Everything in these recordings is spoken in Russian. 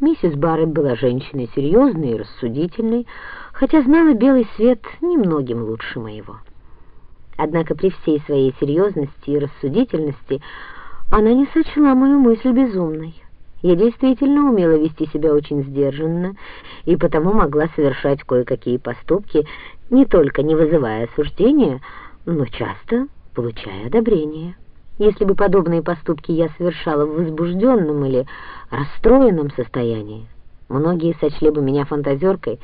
Миссис Барретт была женщиной серьезной и рассудительной, хотя знала белый свет немногим лучше моего. Однако при всей своей серьезности и рассудительности она не сочла мою мысль безумной. Я действительно умела вести себя очень сдержанно и потому могла совершать кое-какие поступки, не только не вызывая осуждения, но часто получая одобрение. Если бы подобные поступки я совершала в возбужденном или расстроенном состоянии, многие сочли бы меня фантазеркой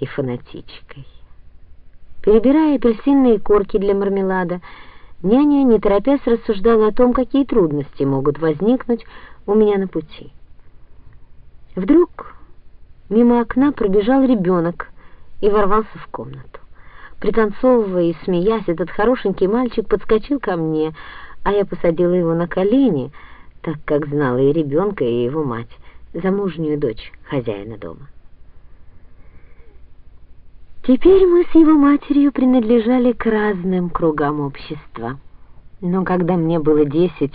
и фанатичкой. Перебирая апельсинные корки для мармелада, няня, не торопясь, рассуждала о том, какие трудности могут возникнуть у меня на пути. Вдруг мимо окна пробежал ребенок и ворвался в комнату. Пританцовывая и смеясь, этот хорошенький мальчик подскочил ко мне, а я посадила его на колени, так как знала и ребенка, и его мать, замужнюю дочь хозяина дома. Теперь мы с его матерью принадлежали к разным кругам общества. Но когда мне было десять,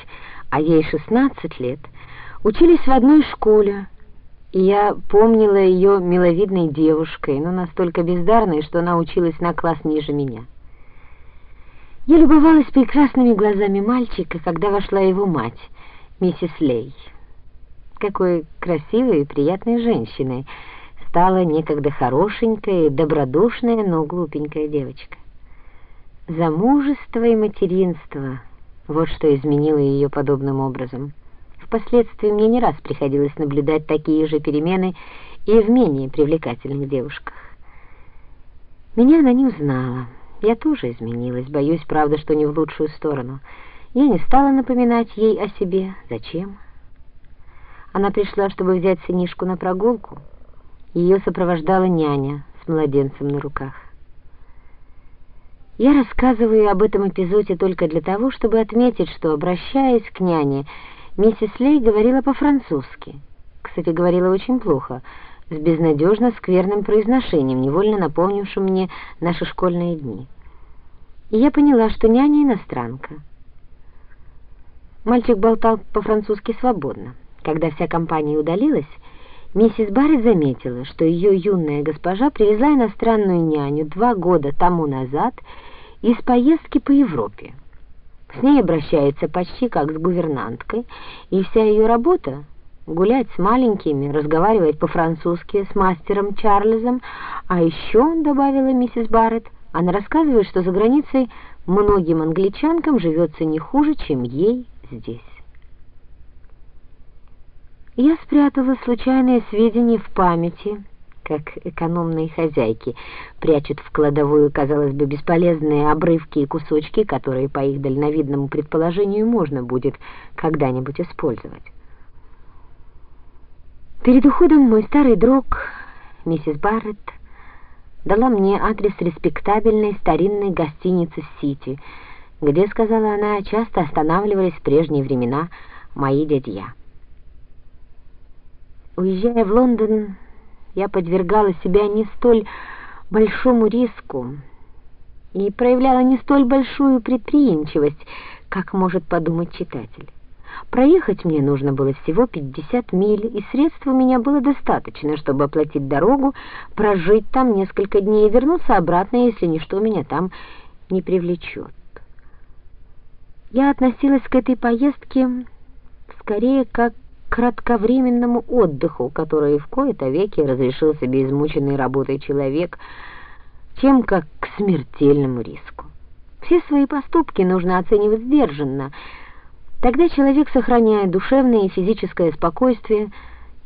а ей шестнадцать лет, учились в одной школе, и я помнила ее миловидной девушкой, но настолько бездарной, что она училась на класс ниже меня. Я любовалась прекрасными глазами мальчика, когда вошла его мать, миссис Лей. Какой красивой и приятной женщиной стала некогда хорошенькая и добродушная, но глупенькая девочка. Замужество и материнство — вот что изменило ее подобным образом. Впоследствии мне не раз приходилось наблюдать такие же перемены и в менее привлекательных девушках. Меня она не узнала. Я тоже изменилась, боюсь, правда, что не в лучшую сторону. Я не стала напоминать ей о себе. Зачем? Она пришла, чтобы взять сынишку на прогулку. Ее сопровождала няня с младенцем на руках. Я рассказываю об этом эпизоде только для того, чтобы отметить, что, обращаясь к няне, миссис Лей говорила по-французски. Кстати, говорила очень плохо — с безнадежно скверным произношением, невольно напомнившим мне наши школьные дни. И я поняла, что няня иностранка. Мальчик болтал по-французски свободно. Когда вся компания удалилась, миссис Барретт заметила, что ее юная госпожа привезла иностранную няню два года тому назад из поездки по Европе. С ней обращается почти как с гувернанткой, и вся ее работа гулять с маленькими, разговаривать по-французски с мастером Чарльзом, а еще, добавила миссис Барретт, она рассказывает, что за границей многим англичанкам живется не хуже, чем ей здесь. Я спрятала случайные сведения в памяти, как экономные хозяйки прячут в кладовую, казалось бы, бесполезные обрывки и кусочки, которые, по их дальновидному предположению, можно будет когда-нибудь использовать. Перед уходом мой старый друг, миссис Барретт, дала мне адрес респектабельной старинной гостиницы в Сити, где, сказала она, часто останавливались в прежние времена мои дядья. Уезжая в Лондон, я подвергала себя не столь большому риску и проявляла не столь большую предприимчивость, как может подумать читатель. Проехать мне нужно было всего 50 миль, и средств у меня было достаточно, чтобы оплатить дорогу, прожить там несколько дней и вернуться обратно, если ничто меня там не привлечет. Я относилась к этой поездке скорее как к кратковременному отдыху, который в кои-то веки разрешил себе измученный работой человек, чем как к смертельному риску. Все свои поступки нужно оценивать сдержанно — Тогда человек сохраняет душевное и физическое спокойствие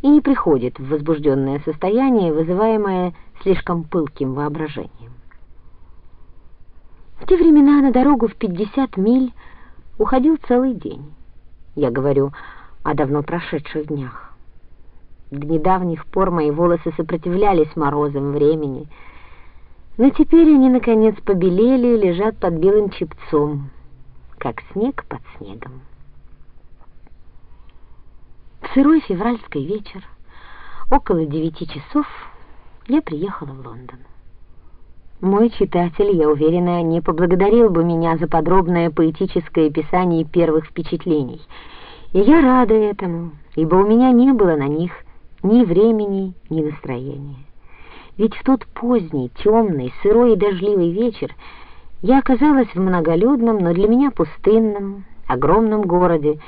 и не приходит в возбужденное состояние, вызываемое слишком пылким воображением. В те времена на дорогу в 50 миль уходил целый день. Я говорю о давно прошедших днях. До недавних пор мои волосы сопротивлялись морозам времени, но теперь они, наконец, побелели и лежат под белым чепцом, как снег под снегом сырой февральский вечер, около девяти часов, я приехала в Лондон. Мой читатель, я уверена, не поблагодарил бы меня за подробное поэтическое описание первых впечатлений. И я рада этому, ибо у меня не было на них ни времени, ни настроения. Ведь в тот поздний, темный, сырой и дождливый вечер я оказалась в многолюдном, но для меня пустынном, огромном городе,